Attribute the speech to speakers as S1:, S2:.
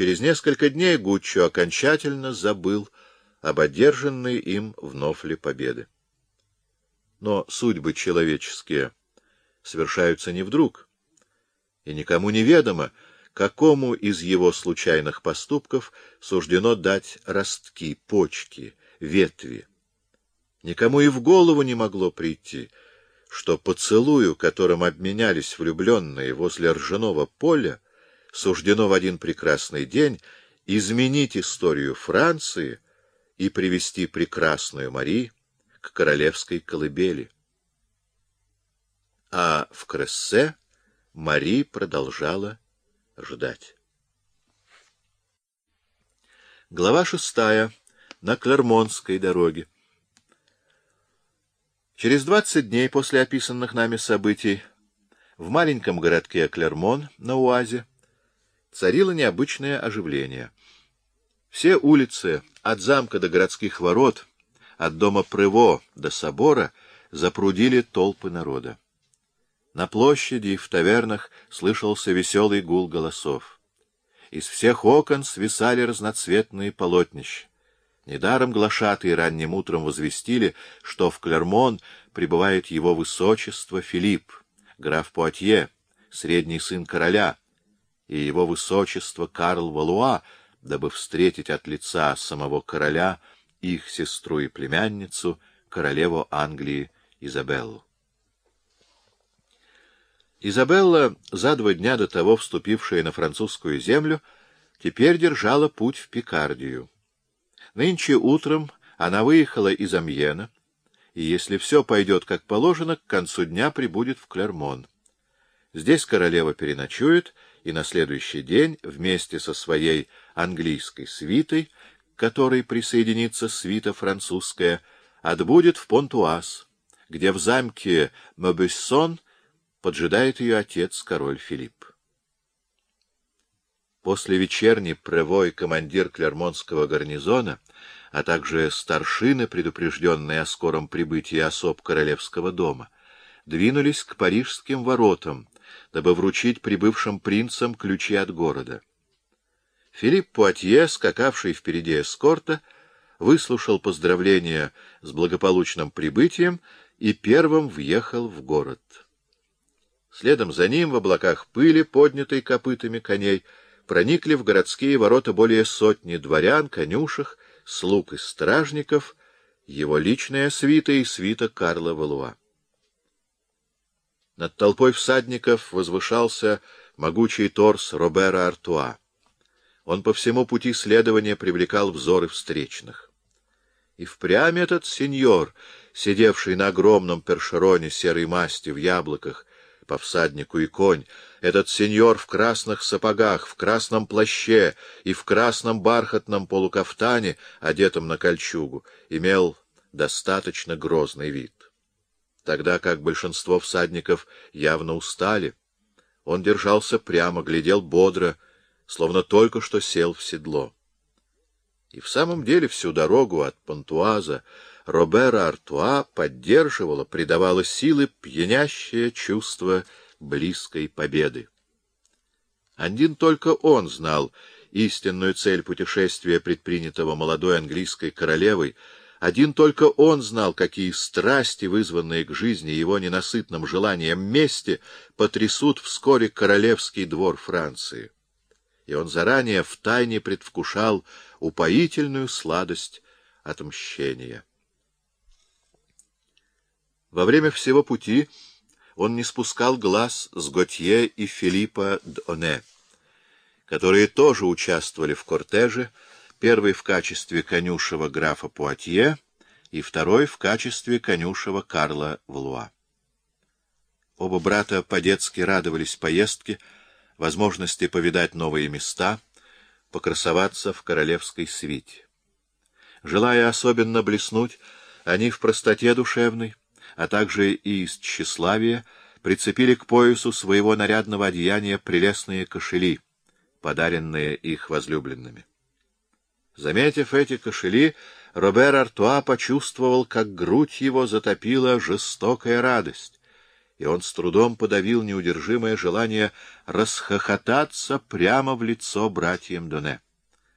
S1: Через несколько дней Гуччо окончательно забыл об одержанной им в Нофле победы. Но судьбы человеческие совершаются не вдруг, и никому не ведомо, какому из его случайных поступков суждено дать ростки, почки, ветви. Никому и в голову не могло прийти, что поцелую, которым обменялись влюбленные возле ржаного поля, суждено в один прекрасный день изменить историю Франции и привести прекрасную Мари к королевской колыбели. А в Крессе Мари продолжала ждать. Глава шестая. На Клермонской дороге. Через двадцать дней после описанных нами событий в маленьком городке Клермон на Уазе царило необычное оживление. Все улицы, от замка до городских ворот, от дома Прево до собора, запрудили толпы народа. На площади и в тавернах слышался веселый гул голосов. Из всех окон свисали разноцветные полотнища. Недаром глашатые ранним утром возвестили, что в Клермон прибывает его высочество Филипп, граф Пуатье, средний сын короля, и его высочество Карл Валуа, дабы встретить от лица самого короля их сестру и племянницу, королеву Англии Изабеллу. Изабелла, за два дня до того вступившая на французскую землю, теперь держала путь в Пикардию. Нынче утром она выехала из Амьена, и, если все пойдет как положено, к концу дня прибудет в Клермон. Здесь королева переночует, и на следующий день вместе со своей английской свитой, к которой присоединится свита французская, отбудет в Понтуаз, где в замке Мобессон поджидает ее отец, король Филипп. После вечерней превой командир Клермонского гарнизона, а также старшины, предупрежденные о скором прибытии особ королевского дома, двинулись к парижским воротам, дабы вручить прибывшим принцам ключи от города. Филипп Пуатье, скакавший впереди эскорта, выслушал поздравления с благополучным прибытием и первым въехал в город. Следом за ним в облаках пыли, поднятой копытами коней, проникли в городские ворота более сотни дворян, конюшек, слуг и стражников, его личная свита и свита Карла Валуа. Над толпой всадников возвышался могучий торс Робера Артуа. Он по всему пути следования привлекал взоры встречных. И впрямь этот сеньор, сидевший на огромном першероне серой масти в яблоках, по всаднику и конь, этот сеньор в красных сапогах, в красном плаще и в красном бархатном полукафтане, одетом на кольчугу, имел достаточно грозный вид. Тогда как большинство всадников явно устали, он держался прямо, глядел бодро, словно только что сел в седло. И в самом деле всю дорогу от Пантуаза Робера Артуа поддерживала, придавала силы пьянящее чувство близкой победы. Один только он знал истинную цель путешествия, предпринятого молодой английской королевой, один только он знал, какие страсти, вызванные к жизни его ненасытным желанием мести, потрясут вскоре королевский двор Франции. И он заранее втайне предвкушал упоительную сладость отмщения. Во время всего пути он не спускал глаз с Готье и Филиппа Д'Оне, которые тоже участвовали в кортеже, первый в качестве конюшева графа Пуатье и второй в качестве конюшева Карла Влуа. Оба брата по-детски радовались поездке, возможности повидать новые места, покрасоваться в королевской свите. Желая особенно блеснуть, они в простоте душевной, а также и из тщеславия, прицепили к поясу своего нарядного одеяния прелестные кошели, подаренные их возлюбленными. Заметив эти кошели, Робер Артуа почувствовал, как грудь его затопила жестокая радость, и он с трудом подавил неудержимое желание расхохотаться прямо в лицо братьям Доне.